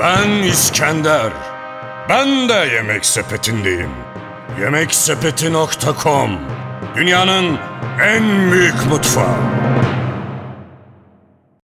Ben İskender. Ben de Yemek Sepeti'ndeyim. Yemeksepeti.com Dünyanın en büyük mutfağı.